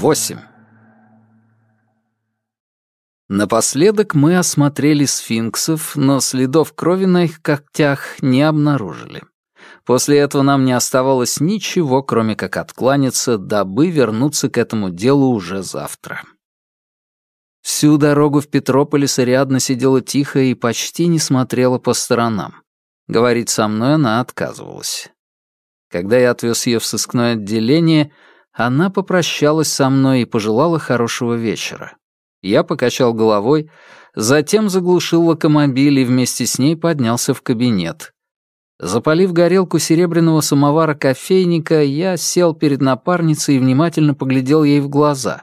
Восемь. Напоследок мы осмотрели сфинксов, но следов крови на их когтях не обнаружили. После этого нам не оставалось ничего, кроме как откланяться, дабы вернуться к этому делу уже завтра. Всю дорогу в Петрополис Ариадна сидела тихо и почти не смотрела по сторонам. Говорить со мной она отказывалась. Когда я отвез ее в сыскное отделение, она попрощалась со мной и пожелала хорошего вечера. Я покачал головой, затем заглушил локомобиль и вместе с ней поднялся в кабинет. Запалив горелку серебряного самовара кофейника, я сел перед напарницей и внимательно поглядел ей в глаза.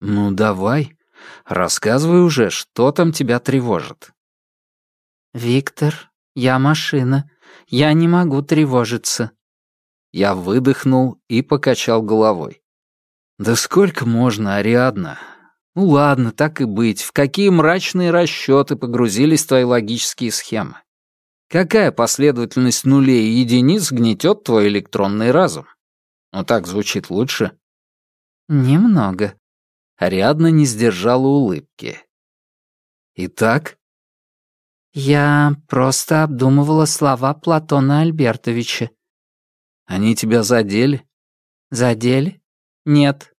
«Ну, давай, рассказывай уже, что там тебя тревожит?» «Виктор, я машина. Я не могу тревожиться». Я выдохнул и покачал головой. «Да сколько можно, Ариадна? Ну ладно, так и быть. В какие мрачные расчеты погрузились твои логические схемы? Какая последовательность нулей и единиц гнетет твой электронный разум? Ну так звучит лучше?» «Немного», Ариадна не сдержала улыбки. «Итак?» «Я просто обдумывала слова Платона Альбертовича». «Они тебя задели?» «Задели? Нет.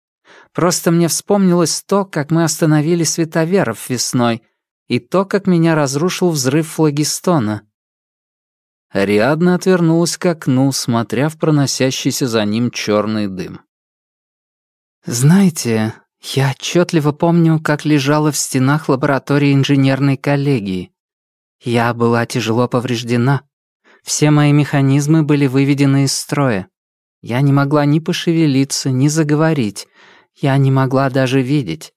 Просто мне вспомнилось то, как мы остановили световеров весной, и то, как меня разрушил взрыв флагистона». Ариадна отвернулась к окну, смотря в проносящийся за ним черный дым. «Знаете, я отчетливо помню, как лежала в стенах лаборатории инженерной коллегии. Я была тяжело повреждена. Все мои механизмы были выведены из строя. Я не могла ни пошевелиться, ни заговорить. Я не могла даже видеть.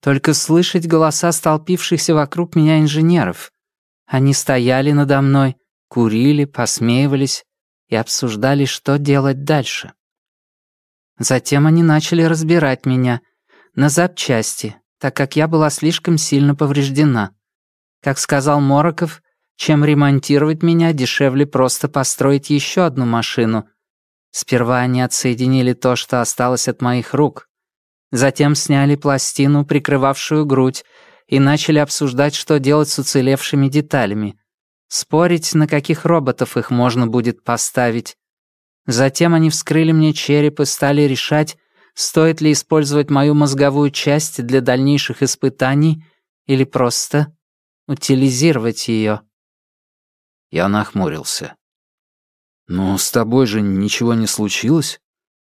Только слышать голоса столпившихся вокруг меня инженеров. Они стояли надо мной, курили, посмеивались и обсуждали, что делать дальше. Затем они начали разбирать меня — на запчасти, так как я была слишком сильно повреждена. Как сказал Мороков, чем ремонтировать меня, дешевле просто построить еще одну машину. Сперва они отсоединили то, что осталось от моих рук. Затем сняли пластину, прикрывавшую грудь, и начали обсуждать, что делать с уцелевшими деталями. Спорить, на каких роботов их можно будет поставить. Затем они вскрыли мне череп и стали решать, стоит ли использовать мою мозговую часть для дальнейших испытаний или просто утилизировать ее. Я нахмурился. «Ну, с тобой же ничего не случилось.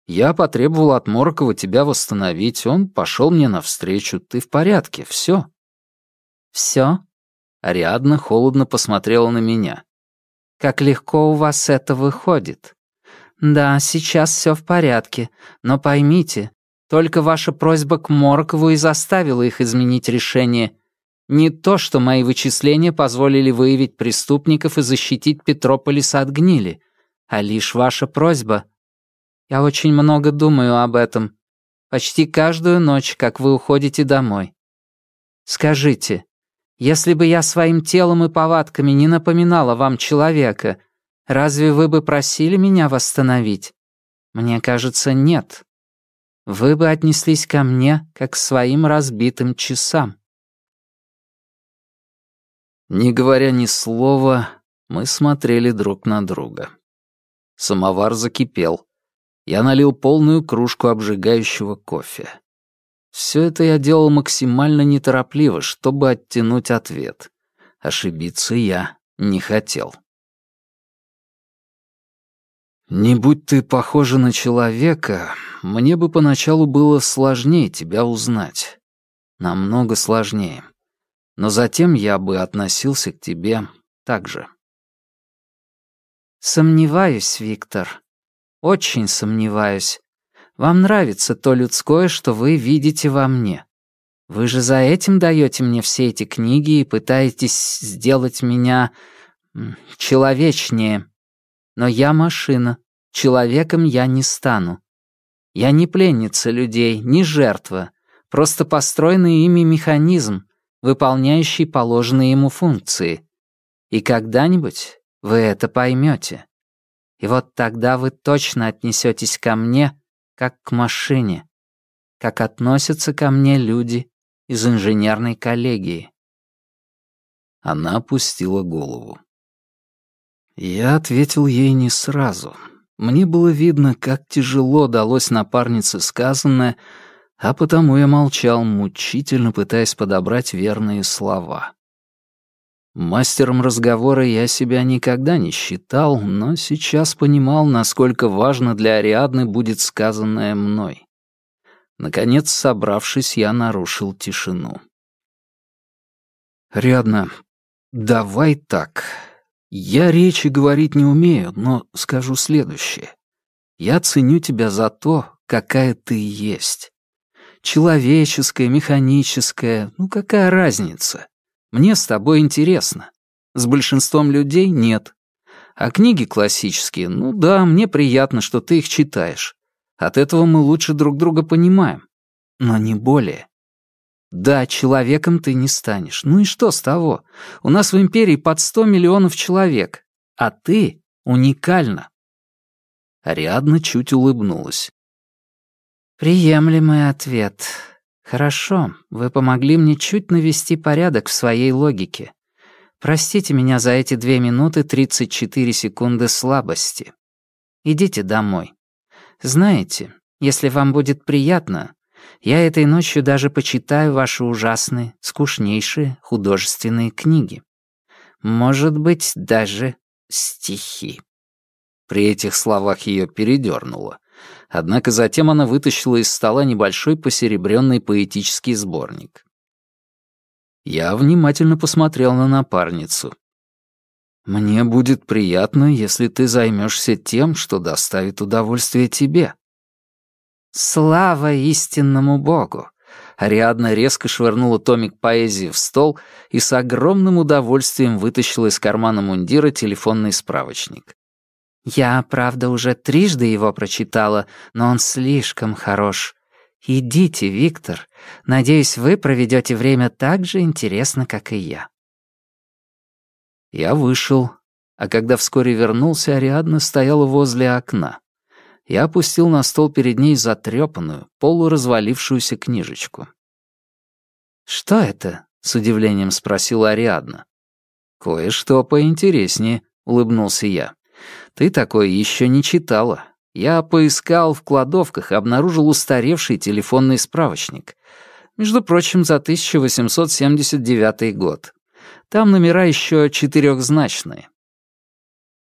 Я потребовал от Морокова тебя восстановить, он пошел мне навстречу. Ты в порядке, все. Все? Ариадна холодно посмотрела на меня. «Как легко у вас это выходит. «Да, сейчас все в порядке, но поймите, только ваша просьба к Моркову и заставила их изменить решение. Не то, что мои вычисления позволили выявить преступников и защитить Петрополис от гнили, а лишь ваша просьба. Я очень много думаю об этом. Почти каждую ночь, как вы уходите домой. Скажите, если бы я своим телом и повадками не напоминала вам человека, Разве вы бы просили меня восстановить? Мне кажется, нет. Вы бы отнеслись ко мне, как к своим разбитым часам. Не говоря ни слова, мы смотрели друг на друга. Самовар закипел. Я налил полную кружку обжигающего кофе. Все это я делал максимально неторопливо, чтобы оттянуть ответ. Ошибиться я не хотел. «Не будь ты похожа на человека, мне бы поначалу было сложнее тебя узнать. Намного сложнее. Но затем я бы относился к тебе так же». «Сомневаюсь, Виктор. Очень сомневаюсь. Вам нравится то людское, что вы видите во мне. Вы же за этим даете мне все эти книги и пытаетесь сделать меня человечнее. Но я машина. Человеком я не стану. Я не пленница людей, не жертва. Просто построенный ими механизм, выполняющий положенные ему функции. И когда-нибудь вы это поймете. И вот тогда вы точно отнесетесь ко мне, как к машине. как относятся ко мне люди из инженерной коллегии». Она опустила голову. Я ответил ей не сразу. Мне было видно, как тяжело далось напарнице сказанное, а потому я молчал, мучительно пытаясь подобрать верные слова. Мастером разговора я себя никогда не считал, но сейчас понимал, насколько важно для Ариадны будет сказанное мной. Наконец, собравшись, я нарушил тишину. «Ариадна, давай так. Я речи говорить не умею, но скажу следующее. Я ценю тебя за то, какая ты есть. Человеческая, механическая, ну какая разница? Мне с тобой интересно. С большинством людей нет. А книги классические, ну да, мне приятно, что ты их читаешь. От этого мы лучше друг друга понимаем. Но не более. Да, человеком ты не станешь. Ну и что с того? У нас в империи под сто миллионов человек, а ты уникальна. Ариадна чуть улыбнулась. Приемлемый ответ. Хорошо, вы помогли мне чуть навести порядок в своей логике. Простите меня за эти две минуты тридцать четыре секунды слабости. Идите домой. Знаете, если вам будет приятно, я этой ночью даже почитаю ваши ужасные, скучнейшие художественные книги. Может быть, даже стихи». При этих словах ее передернуло. Однако затем она вытащила из стола небольшой посеребренный поэтический сборник. Я внимательно посмотрел на напарницу. «Мне будет приятно, если ты займешься тем, что доставит удовольствие тебе», Слава истинному Богу! Ариадна резко швырнула томик поэзии в стол и с огромным удовольствием вытащила из кармана мундира телефонный справочник. «Я, правда, уже трижды его прочитала, но он слишком хорош. Идите, Виктор. Надеюсь, вы проведете время так же интересно, как и я». Я вышел, а когда вскоре вернулся, Ариадна стояла возле окна я опустил на стол перед ней затрепанную, полуразвалившуюся книжечку. «Что это?» — с удивлением спросила Ариадна. «Кое-что поинтереснее», — улыбнулся я. «Ты такое еще не читала. Я поискал в кладовках и обнаружил устаревший телефонный справочник. Между прочим, за 1879 год. Там номера еще четырехзначные».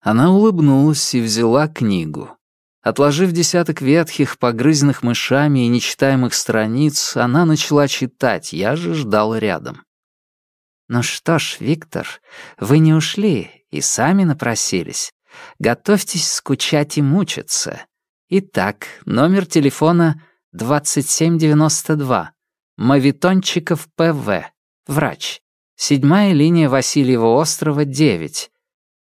Она улыбнулась и взяла книгу. Отложив десяток ветхих, погрызенных мышами и нечитаемых страниц, она начала читать, я же ждал рядом. «Ну что ж, Виктор, вы не ушли и сами напросились. Готовьтесь скучать и мучиться. Итак, номер телефона 2792. Мавитончиков ПВ. Врач. Седьмая линия Васильева острова, 9».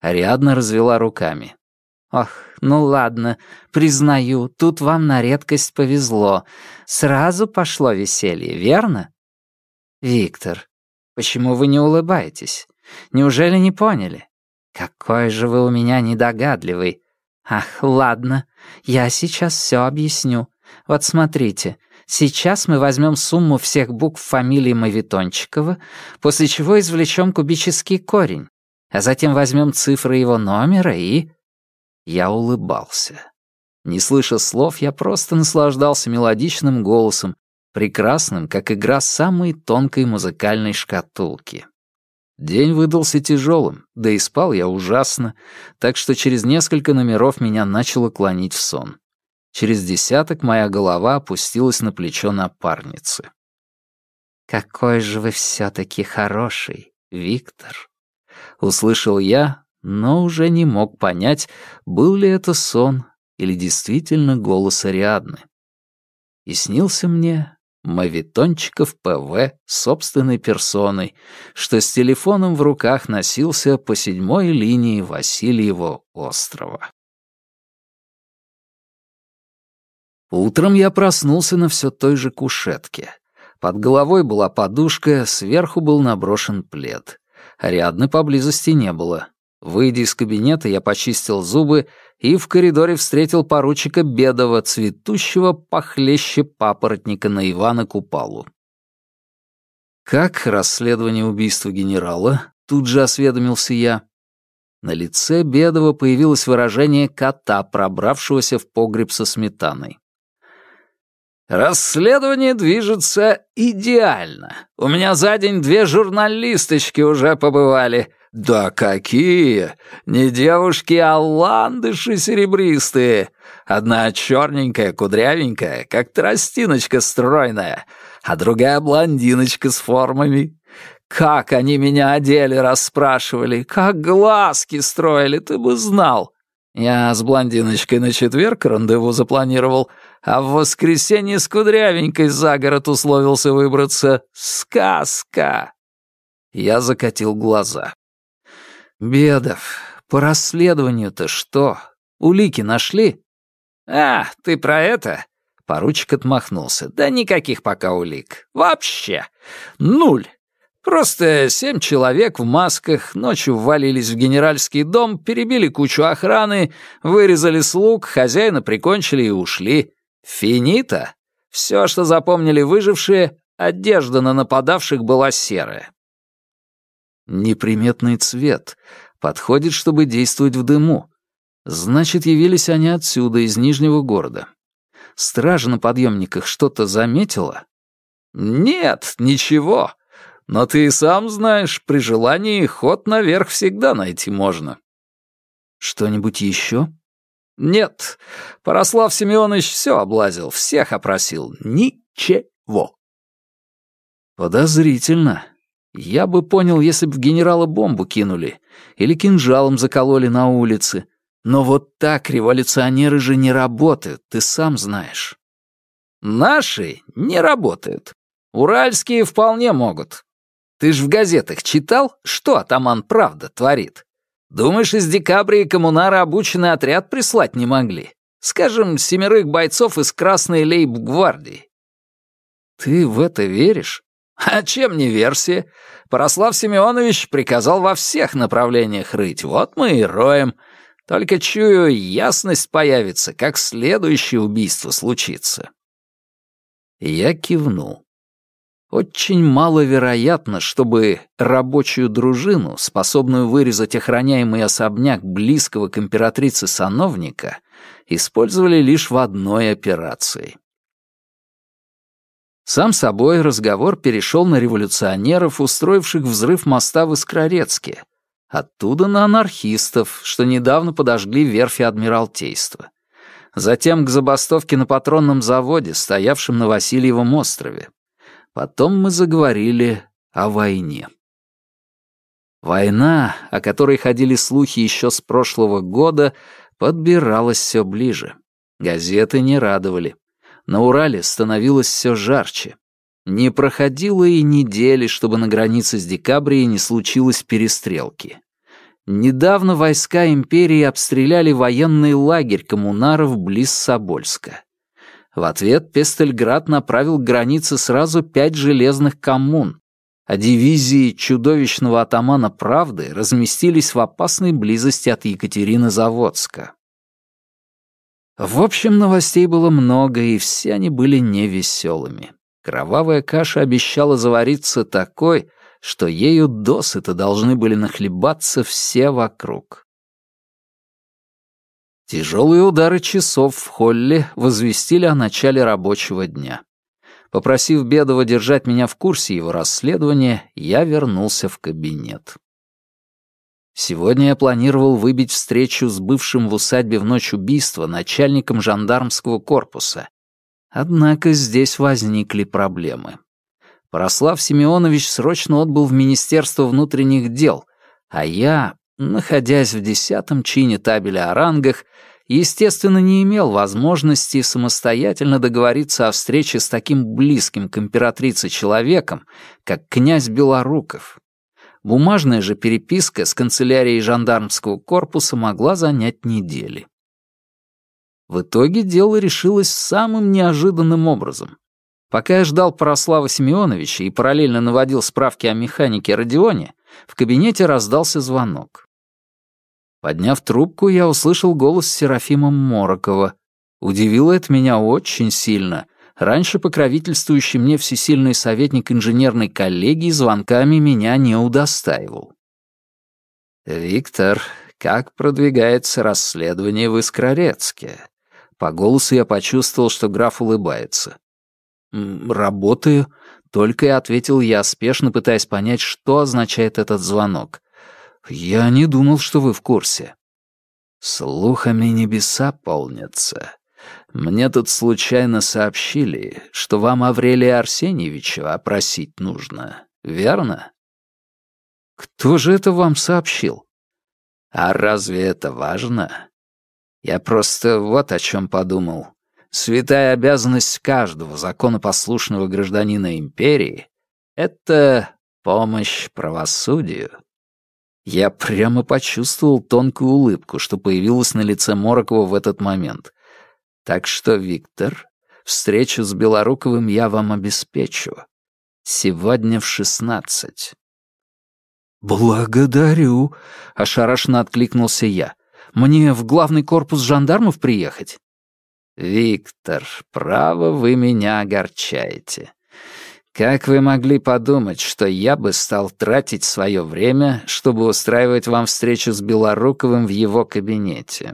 Ариадна развела руками. «Ох, ну ладно, признаю, тут вам на редкость повезло. Сразу пошло веселье, верно? Виктор, почему вы не улыбаетесь? Неужели не поняли? Какой же вы у меня недогадливый. Ах, ладно, я сейчас все объясню. Вот смотрите, сейчас мы возьмем сумму всех букв фамилии Мавитончикова, после чего извлечем кубический корень, а затем возьмем цифры его номера и... Я улыбался. Не слыша слов, я просто наслаждался мелодичным голосом, прекрасным, как игра самой тонкой музыкальной шкатулки. День выдался тяжелым, да и спал я ужасно, так что через несколько номеров меня начало клонить в сон. Через десяток моя голова опустилась на плечо напарницы. «Какой же вы все-таки хороший, Виктор!» Услышал я, но уже не мог понять, был ли это сон или действительно голос Ариадны. И снился мне Мавитончиков ПВ собственной персоной, что с телефоном в руках носился по седьмой линии Васильева острова. Утром я проснулся на все той же кушетке. Под головой была подушка, сверху был наброшен плед. Ариадны поблизости не было. Выйдя из кабинета, я почистил зубы и в коридоре встретил поручика Бедова, цветущего похлеще папоротника на Ивана Купалу. «Как расследование убийства генерала?» — тут же осведомился я. На лице Бедова появилось выражение кота, пробравшегося в погреб со сметаной. «Расследование движется идеально. У меня за день две журналисточки уже побывали. Да какие! Не девушки, а ландыши серебристые. Одна черненькая, кудрявенькая, как тростиночка стройная, а другая блондиночка с формами. Как они меня одели, расспрашивали, как глазки строили, ты бы знал. Я с блондиночкой на четверг рандеву запланировал, а в воскресенье с кудрявенькой за город условился выбраться. Сказка!» Я закатил глаза. «Бедов, по расследованию-то что? Улики нашли?» «А, ты про это?» Поручик отмахнулся. «Да никаких пока улик. Вообще. Нуль. Просто семь человек в масках ночью ввалились в генеральский дом, перебили кучу охраны, вырезали слуг, хозяина прикончили и ушли. Финита. Все, что запомнили выжившие, одежда на нападавших была серая. Неприметный цвет. Подходит, чтобы действовать в дыму. Значит, явились они отсюда, из Нижнего города. Стража на подъемниках что-то заметила? Нет, ничего. Но ты и сам знаешь, при желании ход наверх всегда найти можно. Что-нибудь еще? Нет. Порослав Семенович все облазил, всех опросил. Ничего. Подозрительно. Я бы понял, если бы в генерала бомбу кинули или кинжалом закололи на улице. Но вот так революционеры же не работают, ты сам знаешь. Наши не работают. Уральские вполне могут. Ты ж в газетах читал, что атаман правда творит? Думаешь, из декабря и коммунара обученный отряд прислать не могли? Скажем, семерых бойцов из Красной лейб-гвардии. Ты в это веришь? А чем не версия? Порослав Семенович приказал во всех направлениях рыть. Вот мы и роем. Только чую, ясность появится, как следующее убийство случится. Я кивнул. Очень маловероятно, чтобы рабочую дружину, способную вырезать охраняемый особняк близкого к императрице сановника, использовали лишь в одной операции. Сам собой разговор перешел на революционеров, устроивших взрыв моста в Искрорецке, оттуда на анархистов, что недавно подожгли верфи Адмиралтейства. Затем к забастовке на патронном заводе, стоявшем на Васильевом острове. Потом мы заговорили о войне. Война, о которой ходили слухи еще с прошлого года, подбиралась все ближе. Газеты не радовали. На Урале становилось все жарче. Не проходило и недели, чтобы на границе с Декабрией не случилось перестрелки. Недавно войска империи обстреляли военный лагерь коммунаров близ Собольска. В ответ Пестельград направил к границе сразу пять железных коммун, а дивизии чудовищного атамана Правды разместились в опасной близости от Екатеринозаводска. В общем, новостей было много, и все они были невеселыми. Кровавая каша обещала завариться такой, что ею досыта должны были нахлебаться все вокруг. Тяжелые удары часов в холле возвестили о начале рабочего дня. Попросив Бедова держать меня в курсе его расследования, я вернулся в кабинет. Сегодня я планировал выбить встречу с бывшим в усадьбе в ночь убийства начальником жандармского корпуса. Однако здесь возникли проблемы. Порослав Семенович срочно отбыл в Министерство внутренних дел, а я, находясь в десятом чине табеля о рангах, естественно, не имел возможности самостоятельно договориться о встрече с таким близким к императрице человеком, как князь Белоруков. Бумажная же переписка с канцелярией жандармского корпуса могла занять недели. В итоге дело решилось самым неожиданным образом. Пока я ждал Порослава Семеновича и параллельно наводил справки о механике Родионе, в кабинете раздался звонок. Подняв трубку, я услышал голос Серафима Морокова. Удивило это меня очень сильно. Раньше покровительствующий мне всесильный советник инженерной коллегии звонками меня не удостаивал. «Виктор, как продвигается расследование в Искрорецке?» По голосу я почувствовал, что граф улыбается. «Работаю», — только и ответил я, спешно пытаясь понять, что означает этот звонок. «Я не думал, что вы в курсе». «Слухами небеса полнятся. Мне тут случайно сообщили, что вам Аврелия Арсеньевича опросить нужно, верно?» «Кто же это вам сообщил?» «А разве это важно?» «Я просто вот о чем подумал. Святая обязанность каждого законопослушного гражданина империи — это помощь правосудию». Я прямо почувствовал тонкую улыбку, что появилась на лице Морокова в этот момент. Так что, Виктор, встречу с Белоруковым я вам обеспечу. Сегодня в шестнадцать. «Благодарю», — ошарашенно откликнулся я. «Мне в главный корпус жандармов приехать?» «Виктор, право вы меня огорчаете. Как вы могли подумать, что я бы стал тратить свое время, чтобы устраивать вам встречу с Белоруковым в его кабинете?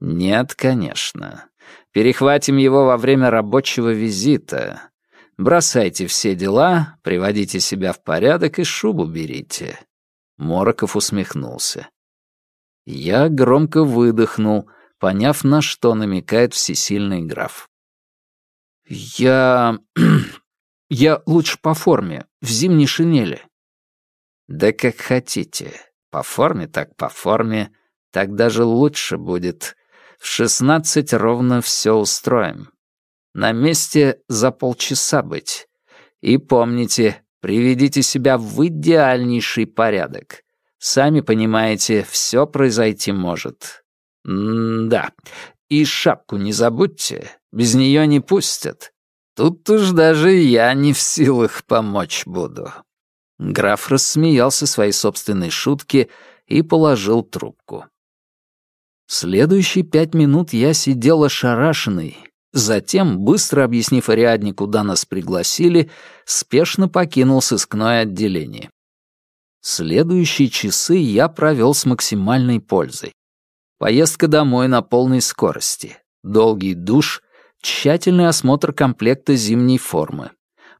Нет, конечно. Перехватим его во время рабочего визита. Бросайте все дела, приводите себя в порядок и шубу берите. Мороков усмехнулся. Я громко выдохнул, поняв, на что намекает всесильный граф. «Я Я лучше по форме, в зимней шинели». «Да как хотите. По форме так по форме. Так даже лучше будет. В шестнадцать ровно все устроим. На месте за полчаса быть. И помните, приведите себя в идеальнейший порядок. Сами понимаете, все произойти может. М да. И шапку не забудьте, без нее не пустят. Тут уж даже я не в силах помочь буду». Граф рассмеялся своей собственной шутке и положил трубку. Следующие пять минут я сидел ошарашенный, затем, быстро объяснив Ариадне, куда нас пригласили, спешно покинул сыскное отделение. Следующие часы я провел с максимальной пользой. Поездка домой на полной скорости, долгий душ, Тщательный осмотр комплекта зимней формы.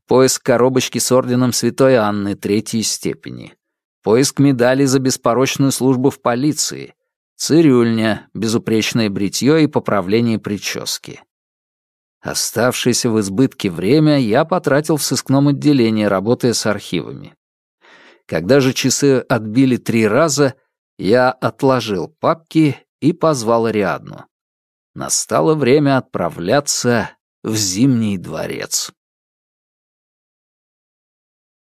Поиск коробочки с орденом Святой Анны третьей степени. Поиск медали за беспорочную службу в полиции. Цирюльня, безупречное бритье и поправление прически. Оставшееся в избытке время я потратил в сыскном отделении, работая с архивами. Когда же часы отбили три раза, я отложил папки и позвал Ариадну. Настало время отправляться в Зимний дворец.